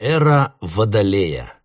Эра Водолея.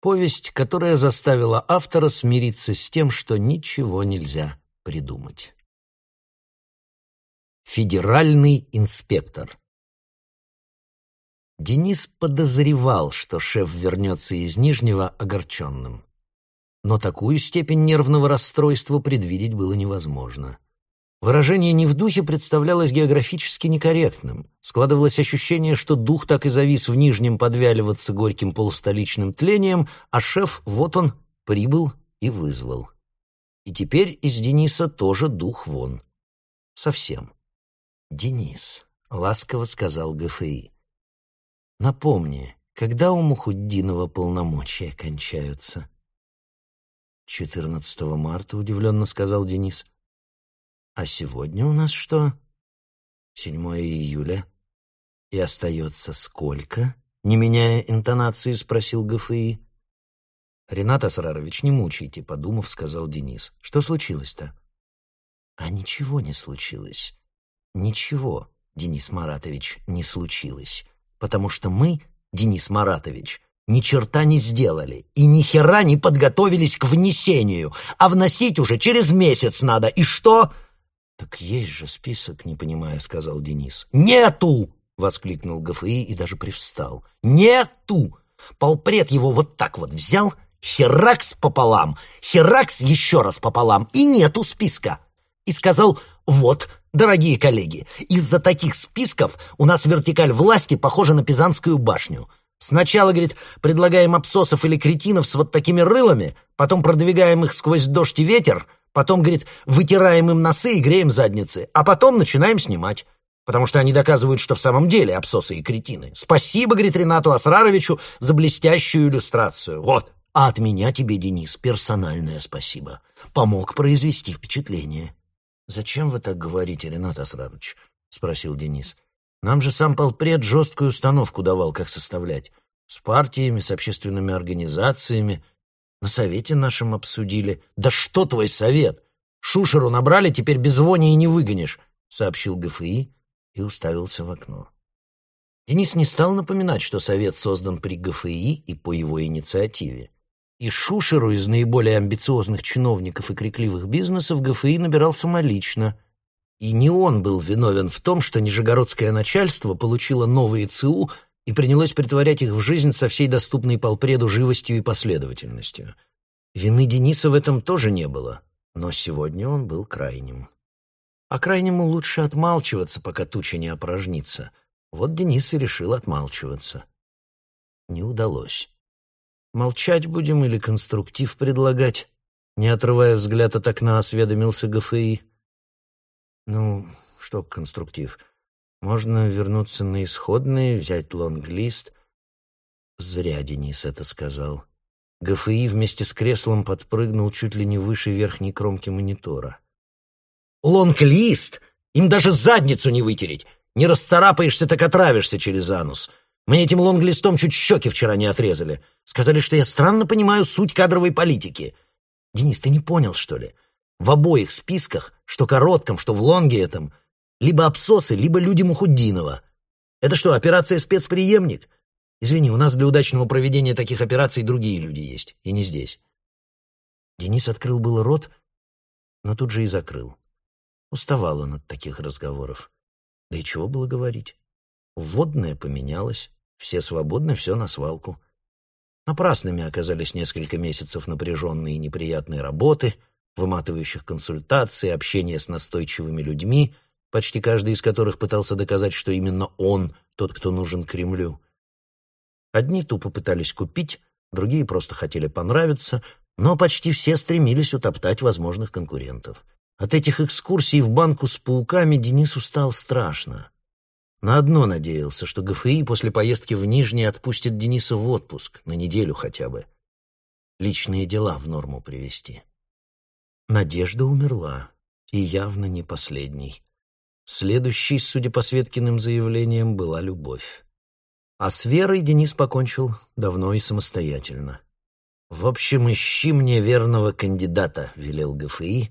Повесть, которая заставила автора смириться с тем, что ничего нельзя придумать. Федеральный инспектор. Денис подозревал, что шеф вернется из Нижнего огорченным. Но такую степень нервного расстройства предвидеть было невозможно. Выражение «не в духе» представлялось географически некорректным. Складывалось ощущение, что дух так и завис в нижнем подвяливаться горьким полустоличным тлением, а шеф, вот он, прибыл и вызвал. И теперь из Дениса тоже дух вон. Совсем. «Денис», — ласково сказал ГФИ, — «напомни, когда у Мухуддинова полномочия кончаются?» «14 марта», — удивленно сказал Денис. А сегодня у нас что? 7 июля. И остается сколько? Не меняя интонации, спросил ГФИ. Ренат Асрарович, не мучайте, подумав, сказал Денис. Что случилось-то? А ничего не случилось. Ничего, Денис Маратович, не случилось. Потому что мы, Денис Маратович, ни черта не сделали и ни хера не подготовились к внесению, а вносить уже через месяц надо. И что? «Так есть же список, не понимая», — сказал Денис. «Нету!» — воскликнул ГФИ и даже привстал. «Нету!» Полпред его вот так вот взял, херакс пополам, херакс еще раз пополам, и нету списка. И сказал, вот, дорогие коллеги, из-за таких списков у нас вертикаль власти похожа на Пизанскую башню. Сначала, говорит, предлагаем абсосов или кретинов с вот такими рылами, потом продвигаем их сквозь дождь и ветер, Потом, говорит, вытираем им носы и греем задницы. А потом начинаем снимать. Потому что они доказывают, что в самом деле абсосы и кретины. Спасибо, говорит Ренату Асраровичу, за блестящую иллюстрацию. Вот. А от меня тебе, Денис, персональное спасибо. Помог произвести впечатление. «Зачем вы так говорите, Ренат Асрарович?» — спросил Денис. «Нам же сам полпред жесткую установку давал, как составлять. С партиями, с общественными организациями. На совете нашем обсудили. Да что твой совет? Шушеру набрали, теперь без вони и не выгонишь, сообщил ГФИ и уставился в окно. Денис не стал напоминать, что совет создан при ГФИ и по его инициативе. И Шушеру из наиболее амбициозных чиновников и крикливых бизнесов ГФИ набирал самолично. И не он был виновен в том, что нижегородское начальство получило новые ЦУ и принялось притворять их в жизнь со всей доступной полпреду живостью и последовательностью. Вины Дениса в этом тоже не было, но сегодня он был крайним. А крайнему лучше отмалчиваться, пока туча не опорожнится. Вот Денис и решил отмалчиваться. Не удалось. Молчать будем или конструктив предлагать? Не отрывая взгляд от окна, осведомился ГФИ. Ну, что конструктив? Можно вернуться на исходные, взять лонг-лист. Зря Денис это сказал. ГФИ вместе с креслом подпрыгнул чуть ли не выше верхней кромки монитора. «Лонг-лист? Им даже задницу не вытереть! Не расцарапаешься, так отравишься через анус. Мне этим лонг-листом чуть щеки вчера не отрезали. Сказали, что я странно понимаю суть кадровой политики. Денис, ты не понял, что ли? В обоих списках, что коротком, что в лонге этом — либо абсосы, либо люди Мухуддинова. Это что, операция «Спецприемник»? Извини, у нас для удачного проведения таких операций другие люди есть, и не здесь. Денис открыл было рот, но тут же и закрыл. Уставал он от таких разговоров. Да и чего было говорить? Вводное поменялось, все свободны, все на свалку. Напрасными оказались несколько месяцев напряженной и неприятной работы, выматывающих консультаций, общения с настойчивыми людьми — почти каждый из которых пытался доказать, что именно он тот, кто нужен Кремлю. Одни тупо пытались купить, другие просто хотели понравиться, но почти все стремились утоптать возможных конкурентов. От этих экскурсий в банку с пауками Денису стало страшно. На одно надеялся, что ГФИ после поездки в Нижний отпустит Дениса в отпуск, на неделю хотя бы. Личные дела в норму привести. Надежда умерла, и явно не последней. Следующей, судя по Светкиным заявлениям, была любовь. А с Верой Денис покончил давно и самостоятельно. «В общем, ищи мне верного кандидата», — велел ГФИ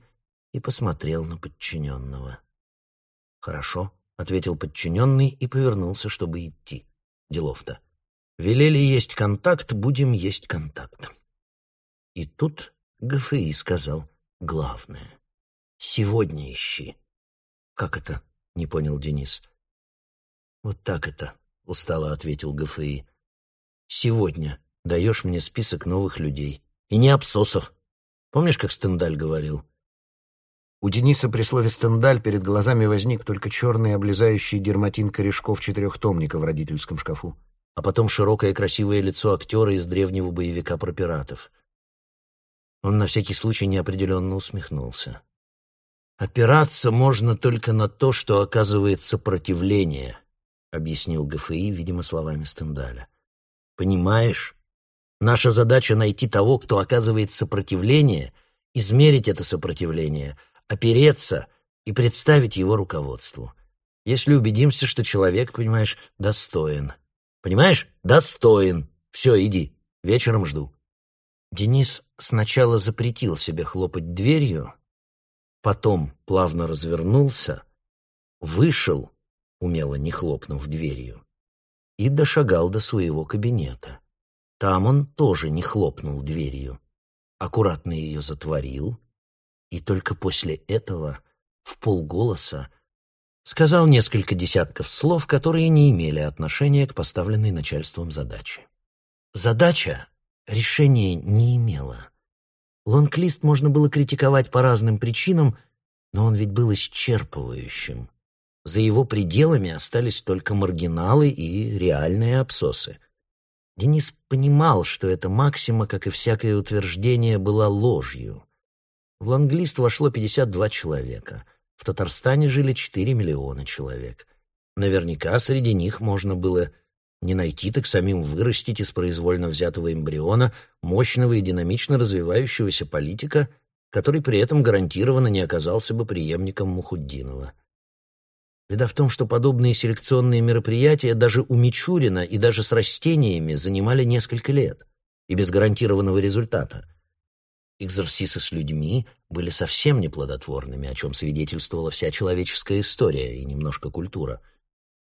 и посмотрел на подчиненного. «Хорошо», — ответил подчиненный и повернулся, чтобы идти. Делов-то. Велели есть контакт, будем есть контакт. И тут ГФИ сказал главное. Сегодня ищи. Как это? Не понял Денис. Вот так это, устало ответил ГФИ. Сегодня даешь мне список новых людей. И не абсосов. Помнишь, как Стендаль говорил? У Дениса при слове «стендаль» перед глазами возник только черный облезающий дерматин корешков четырехтомника в родительском шкафу, а потом широкое красивое лицо актера из древнего боевика про пиратов. Он на всякий случай неопределенно усмехнулся. «Опираться можно только на то, что оказывает сопротивление», — объяснил ГФИ, видимо, словами Стендаля. «Понимаешь? Наша задача — найти того, кто оказывает сопротивление, измерить это сопротивление, опереться и представить его руководству. Если убедимся, что человек, понимаешь, достоин. Понимаешь? Достоин. Все, иди. Вечером жду. Денис сначала запретил себе хлопать дверью, потом плавно развернулся, вышел, умело не хлопнув дверью, и дошагал до своего кабинета. Там он тоже не хлопнул дверью, аккуратно ее затворил, и только после этого в полголоса сказал несколько десятков слов, которые не имели отношения к поставленной начальством задаче. Задача решения не имела. Лонглист можно было критиковать по разным причинам, но он ведь был исчерпывающим. За его пределами остались только маргиналы и реальные абсосы. Денис понимал, что эта максима, как и всякое утверждение, была ложью. В Ланглист вошло 52 человека. В Татарстане жили 4 миллиона человек. Наверняка среди них можно было не найти, так самим вырастить из произвольно взятого эмбриона мощного и динамично развивающегося политика, который при этом гарантированно не оказался бы преемником Мухуддинова. Беда в том, что подобные селекционные мероприятия даже у Мичурина и даже с растениями занимали несколько лет и без гарантированного результата — Экзорсисы с людьми были совсем неплодотворными, о чем свидетельствовала вся человеческая история и немножко культура.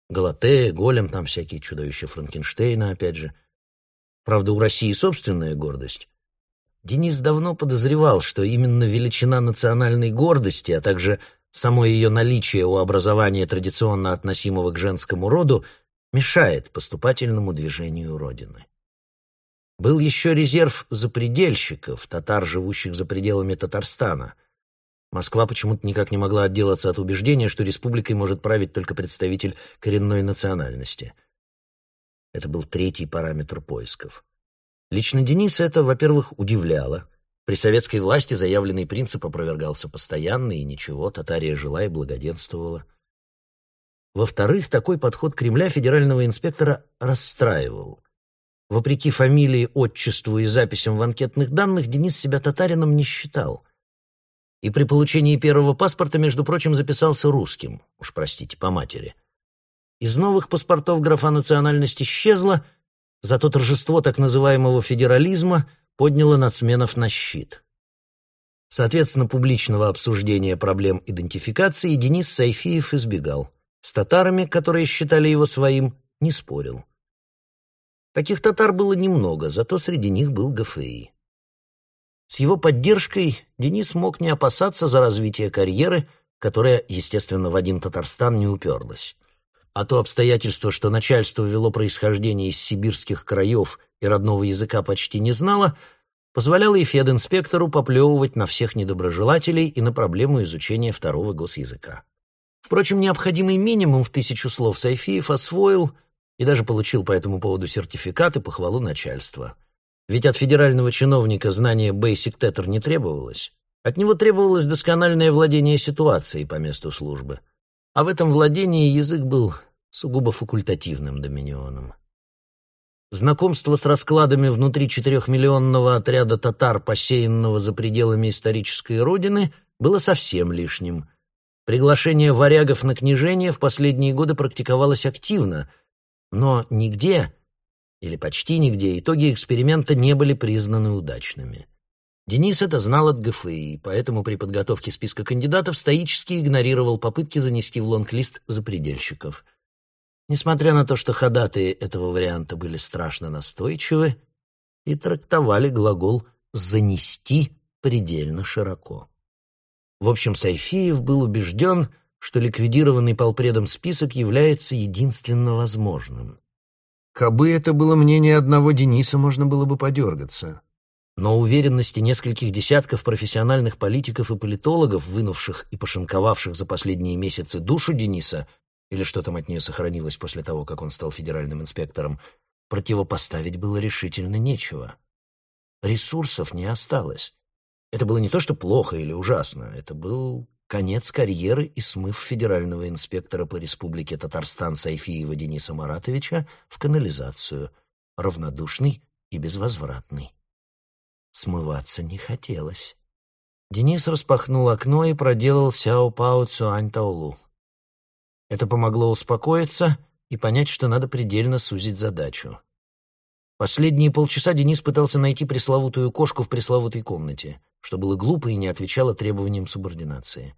Галатея, Голем, там всякие чудовища Франкенштейна, опять же. Правда, у России собственная гордость. Денис давно подозревал, что именно величина национальной гордости, а также само ее наличие у образования, традиционно относимого к женскому роду, мешает поступательному движению Родины. Был еще резерв запредельщиков, татар, живущих за пределами Татарстана. Москва почему-то никак не могла отделаться от убеждения, что республикой может править только представитель коренной национальности. Это был третий параметр поисков. Лично Дениса это, во-первых, удивляло. При советской власти заявленный принцип опровергался постоянно, и ничего, Татария жила и благоденствовала. Во-вторых, такой подход Кремля федерального инспектора расстраивал. Вопреки фамилии, отчеству и записям в анкетных данных, Денис себя татарином не считал. И при получении первого паспорта, между прочим, записался русским, уж простите, по матери. Из новых паспортов графа национальность исчезла, зато торжество так называемого федерализма подняло нацменов на щит. Соответственно, публичного обсуждения проблем идентификации Денис Сайфиев избегал. С татарами, которые считали его своим, не спорил. Таких татар было немного, зато среди них был ГФИ. С его поддержкой Денис мог не опасаться за развитие карьеры, которая, естественно, в один Татарстан не уперлась. А то обстоятельство, что начальство вело происхождение из сибирских краев и родного языка почти не знало, позволяло и фединспектору поплевывать на всех недоброжелателей и на проблему изучения второго госязыка. Впрочем, необходимый минимум в тысячу слов Сайфиев освоил и даже получил по этому поводу сертификат и похвалу начальства. Ведь от федерального чиновника знание Basic Tether не требовалось. От него требовалось доскональное владение ситуацией по месту службы. А в этом владении язык был сугубо факультативным доминионом. Знакомство с раскладами внутри четырехмиллионного отряда татар, посеянного за пределами исторической родины, было совсем лишним. Приглашение варягов на княжение в последние годы практиковалось активно — но нигде, или почти нигде, итоги эксперимента не были признаны удачными. Денис это знал от ГФИ, поэтому при подготовке списка кандидатов стоически игнорировал попытки занести в лонг-лист запредельщиков. несмотря на то, что ходатые этого варианта были страшно настойчивы и трактовали глагол «занести» предельно широко. В общем, Сайфиев был убежден, что ликвидированный полпредом список является единственно возможным. Кабы это было мнение одного Дениса, можно было бы подергаться. Но уверенности нескольких десятков профессиональных политиков и политологов, вынувших и пошинковавших за последние месяцы душу Дениса, или что там от нее сохранилось после того, как он стал федеральным инспектором, противопоставить было решительно нечего. Ресурсов не осталось. Это было не то, что плохо или ужасно, это был конец карьеры и смыв федерального инспектора по республике Татарстан Сайфиева Дениса Маратовича в канализацию, равнодушный и безвозвратный. Смываться не хотелось. Денис распахнул окно и проделал Сяо Пао Цюань Таолу. Это помогло успокоиться и понять, что надо предельно сузить задачу. Последние полчаса Денис пытался найти пресловутую кошку в пресловутой комнате, что было глупо и не отвечало требованиям субординации.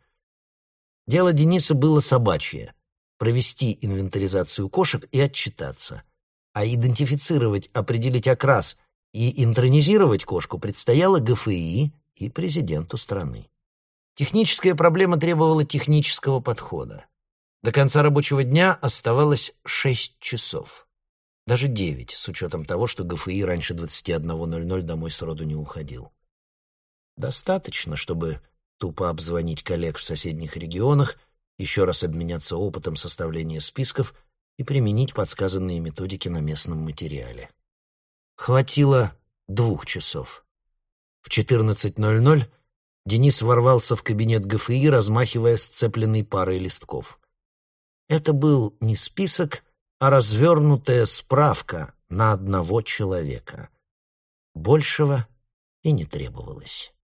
Дело Дениса было собачье — провести инвентаризацию кошек и отчитаться. А идентифицировать, определить окрас и интронизировать кошку предстояло ГФИ и президенту страны. Техническая проблема требовала технического подхода. До конца рабочего дня оставалось шесть часов. Даже девять, с учетом того, что ГФИ раньше 21.00 домой сроду не уходил. Достаточно, чтобы тупо обзвонить коллег в соседних регионах, еще раз обменяться опытом составления списков и применить подсказанные методики на местном материале. Хватило двух часов. В 14.00 Денис ворвался в кабинет ГФИ, размахивая сцепленной парой листков. Это был не список, а развернутая справка на одного человека. Большего и не требовалось.